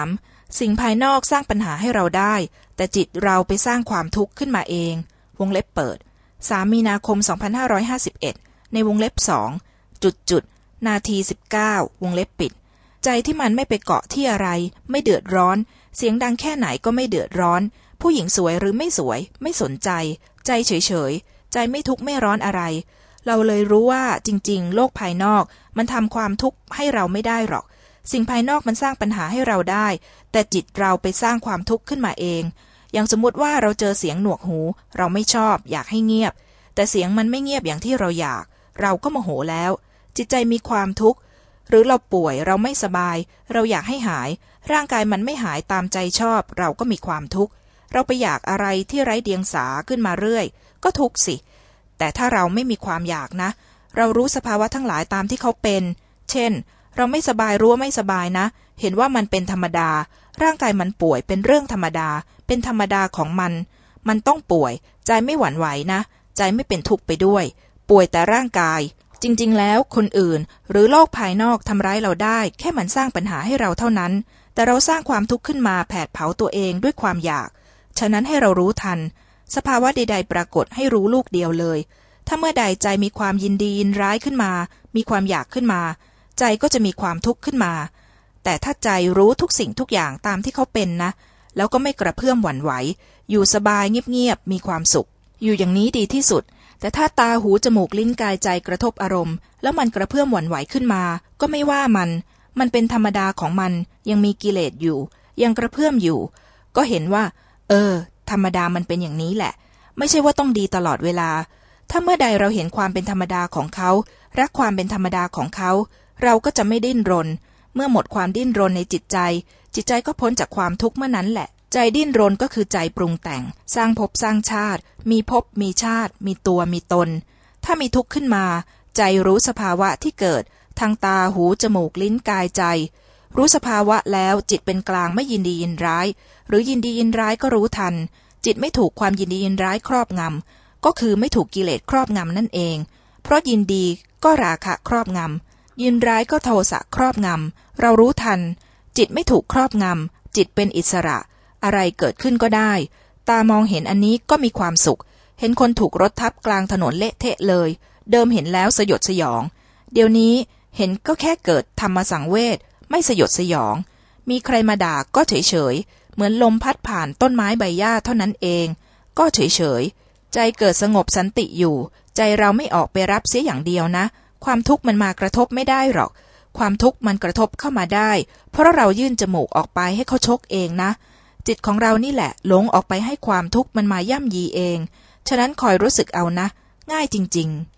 6.3 สิ่งภายนอกสร้างปัญหาให้เราได้ แต่จิตเราไปสร้างความทุกข์ขึ้นมาเอง วงเล็บเปิด 3 มีนาคม 2551 ในวงเล็บสองจุดจุดนาที 19 วงเล็บปิด ใจที่มันไม่ไปเกาะที่อะไร ไม่เดือดร้อน เสียงดังแค่ไหนก็ไม่เดือดร้อน ผู้หญิงสวยหรือไม่สวย ไม่สนใจ ใจเฉยๆ ใจไม่ทุกข์ไม่ร้อนอะไรเราเลยรู้ว่าจริง ๆ โลกภายนอกมันทำความทุกข์ให้เราไม่ได้หรอก สิ่งภายนอกมันสร้างปัญหาให้เราได้ แต่จิตเราไปสร้างความทุกข์ขึ้นมาเอง อย่างสมมติว่าเราเจอเสียงหนวกหู เราไม่ชอบ อยากให้เงียบ แต่เสียงมันไม่เงียบอย่างที่เราอยาก เราก็โมโหแล้ว จิตใจมีความทุกข์ หรือเราป่วยเราไม่สบาย เราอยากให้หาย ร่างกายมันไม่หายตามใจชอบ เราก็มีความทุกข์ เราไปอยากอะไรที่ไร้เดียงสาขึ้นมาเรื่อย ก็ทุกข์สิ แต่ถ้าเราไม่มีความอยากนะ เรารู้สภาวะทั้งหลายตามที่เขาเป็น เช่น เราไม่สบายรู้ว่าไม่สบายนะ เห็นว่ามันเป็นธรรมดา ร่างกายมันป่วยเป็นเรื่องธรรมดา เป็นธรรมดาของมัน มันต้องป่วย ใจไม่หวั่นไหวนะ ใจไม่เป็นทุกข์ไปด้วย ป่วยแต่ร่างกาย จริงๆ แล้วคนอื่นหรือโลกภายนอกทำร้ายเราได้ แค่มันสร้างปัญหาให้เราเท่านั้น แต่เราสร้างความทุกข์ขึ้นมาแผดเผาตัวเองด้วยความอยาก ฉะนั้นให้เรารู้ทัน สภาวะใด ๆ ปรากฏให้รู้ลูกเดียวเลย ถ้าเมื่อใดใจมีความยินดียินร้ายขึ้นมา มีความอยากขึ้นมา ใจก็จะมีความทุกข์ขึ้นมา แต่ถ้าใจรู้ทุกสิ่งทุกอย่างตามที่เขาเป็นนะ แล้วก็ไม่กระเพื่อมหวั่นไหว อยู่สบายเงียบๆมีความสุข อยู่อย่างนี้ดีที่สุด แต่ถ้าตาหูจมูกลิ้นกายใจกระทบอารมณ์ แล้วมันกระเพื่อมหวั่นไหวขึ้นมา ก็ไม่ว่ามัน มันเป็นธรรมดาของมัน ยังมีกิเลสอยู่ ยังกระเพื่อมอยู่ ก็เห็นว่า เออ ธรรมดามันเป็นอย่างนี้แหละ ไม่ใช่ว่าต้องดีตลอดเวลา ถ้าเมื่อใดเราเห็นความเป็นธรรมดาของเขา รักความเป็นธรรมดาของเขา เราก็จะไม่ดิ้นรน เมื่อหมดความดิ้นรนในจิตใจ จิตใจก็พ้นจากความทุกข์เมื่อนั้นแหละ ใจดิ้นรนก็คือใจปรุงแต่ง สร้างภพสร้างชาติ มีภพมีชาติ มีตัวมีตน ถ้ามีทุกข์ขึ้นมา ใจรู้สภาวะที่เกิด ทางตาหูจมูกลิ้นกายใจ รู้สภาวะแล้วจิตเป็นกลางไม่ยินดียินร้าย หรือยินดียินร้ายก็รู้ทัน จิตไม่ถูกความยินดียินร้ายครอบงำก็คือไม่ถูกกิเลสครอบงำนั่นเอง เพราะยินดีก็ราคะครอบงำ ยินร้ายก็โทสะครอบงำ เรารู้ทัน จิตไม่ถูกครอบงำ จิตเป็นอิสระ อะไรเกิดขึ้นก็ได้ ตามองเห็นอันนี้ก็มีความสุข เห็นคนถูกรถทับกลางถนนเละเทะเลย เดิมเห็นแล้วสยดสยอง เดี๋ยวนี้เห็นก็แค่เกิดธรรมสังเวชไม่สยดสยอง มีใครมาด่าก็เฉยเฉยเหมือนลมพัดผ่านต้นไม้ใบหญ้าเท่านั้นเอง ก็เฉยเฉยใจเกิดสงบสันติอยู่ ใจเราไม่ออกไปรับเสียอย่างเดียวนะ ความทุกข์มันมากระทบไม่ได้หรอก ความทุกข์มันกระทบเข้ามาได้ เพราะเรายื่นจมูกออกไปให้เขาชกเองนะ จิตของเรานี่แหละ หลงออกไปให้ความทุกข์มันมาย่ำยีเอง ฉะนั้นคอยรู้สึกเอานะ ง่ายจริง ๆ